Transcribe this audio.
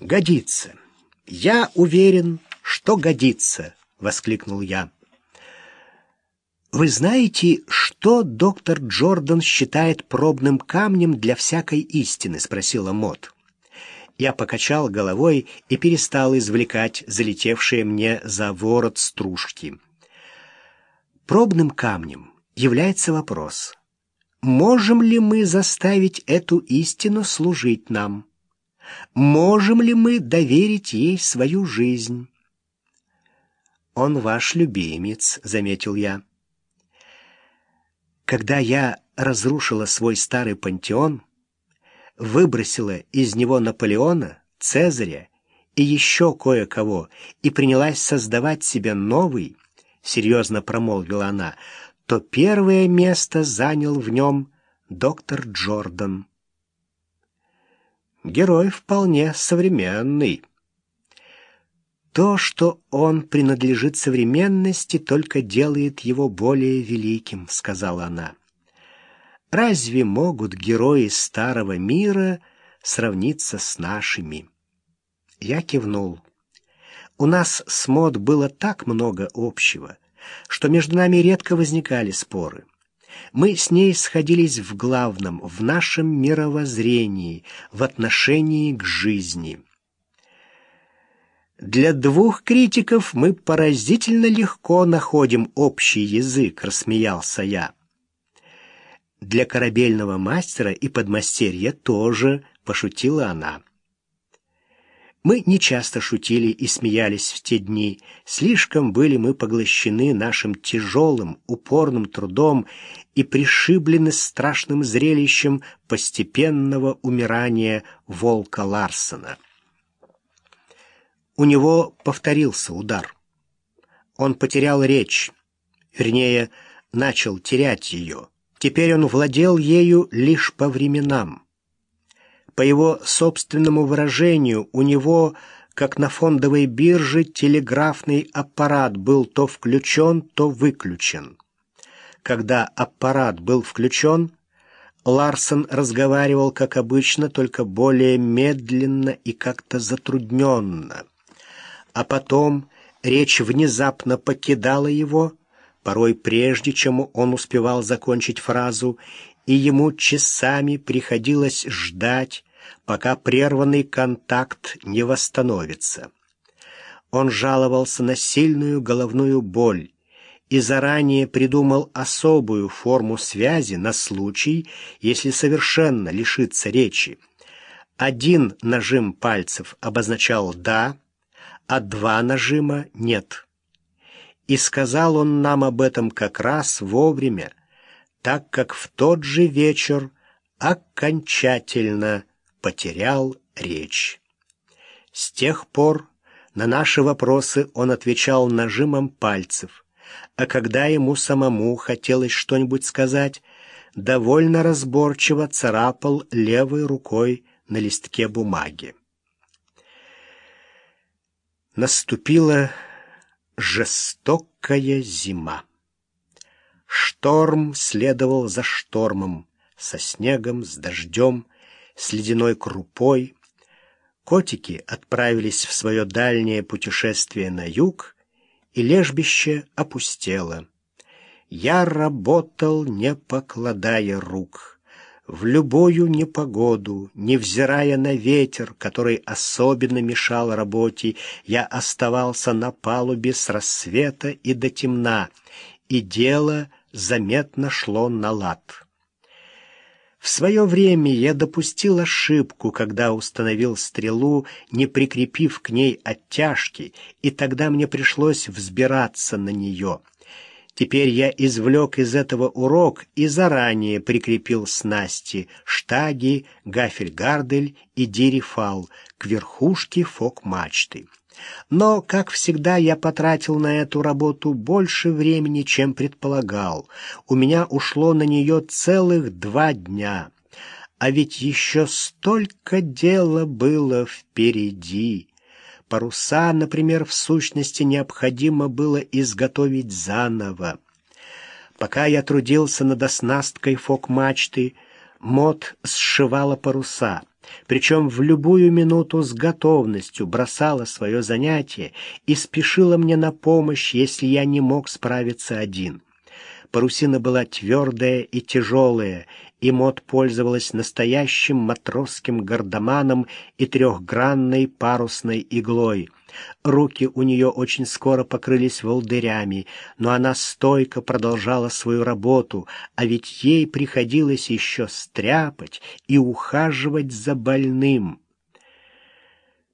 Годится. Я уверен, что годится, воскликнул я. Вы знаете, что доктор Джордан считает пробным камнем для всякой истины, спросила Мот. Я покачал головой и перестал извлекать залетевшие мне за ворот стружки. Пробным камнем является вопрос, можем ли мы заставить эту истину служить нам? Можем ли мы доверить ей свою жизнь? «Он ваш любимец», — заметил я. Когда я разрушила свой старый пантеон, выбросила из него Наполеона, Цезаря и еще кое-кого и принялась создавать себе новый, серьезно промолвила она, то первое место занял в нем доктор Джордан. Герой вполне современный. То, что он принадлежит современности, только делает его более великим, сказала она. Разве могут герои старого мира сравниться с нашими? Я кивнул. У нас с Мод было так много общего, что между нами редко возникали споры. Мы с ней сходились в главном, в нашем мировоззрении, в отношении к жизни. Для двух критиков мы поразительно легко находим общий язык, рассмеялся я. Для корабельного мастера и подмастерья тоже, пошутила она. Мы нечасто шутили и смеялись в те дни. Слишком были мы поглощены нашим тяжелым, упорным трудом и пришиблены страшным зрелищем постепенного умирания волка Ларсона. У него повторился удар. Он потерял речь, вернее, начал терять ее. Теперь он владел ею лишь по временам. По его собственному выражению, у него, как на фондовой бирже, телеграфный аппарат был то включен, то выключен. Когда аппарат был включен, Ларсон разговаривал, как обычно, только более медленно и как-то затрудненно а потом речь внезапно покидала его, порой прежде, чем он успевал закончить фразу, и ему часами приходилось ждать, пока прерванный контакт не восстановится. Он жаловался на сильную головную боль и заранее придумал особую форму связи на случай, если совершенно лишится речи. Один нажим пальцев обозначал «да», а два нажима нет. И сказал он нам об этом как раз вовремя, так как в тот же вечер окончательно потерял речь. С тех пор на наши вопросы он отвечал нажимом пальцев, а когда ему самому хотелось что-нибудь сказать, довольно разборчиво царапал левой рукой на листке бумаги. Наступила жестокая зима. Шторм следовал за штормом, со снегом, с дождем, с ледяной крупой. Котики отправились в свое дальнее путешествие на юг, и лежбище опустело. Я работал, не покладая рук в любую непогоду, невзирая на ветер, который особенно мешал работе, я оставался на палубе с рассвета и до темна, и дело заметно шло на лад. В свое время я допустил ошибку, когда установил стрелу, не прикрепив к ней оттяжки, и тогда мне пришлось взбираться на нее — Теперь я извлек из этого урок и заранее прикрепил снасти, штаги, гафель-гардель и дерифал к верхушке фок-мачты. Но, как всегда, я потратил на эту работу больше времени, чем предполагал. У меня ушло на нее целых два дня. А ведь еще столько дела было впереди. Паруса, например, в сущности необходимо было изготовить заново. Пока я трудился над оснасткой фок-мачты, Мот сшивала паруса, причем в любую минуту с готовностью бросала свое занятие и спешила мне на помощь, если я не мог справиться один. Парусина была твердая и тяжелая, и Мот пользовалась настоящим матросским гардеманом и трехгранной парусной иглой. Руки у нее очень скоро покрылись волдырями, но она стойко продолжала свою работу, а ведь ей приходилось еще стряпать и ухаживать за больным.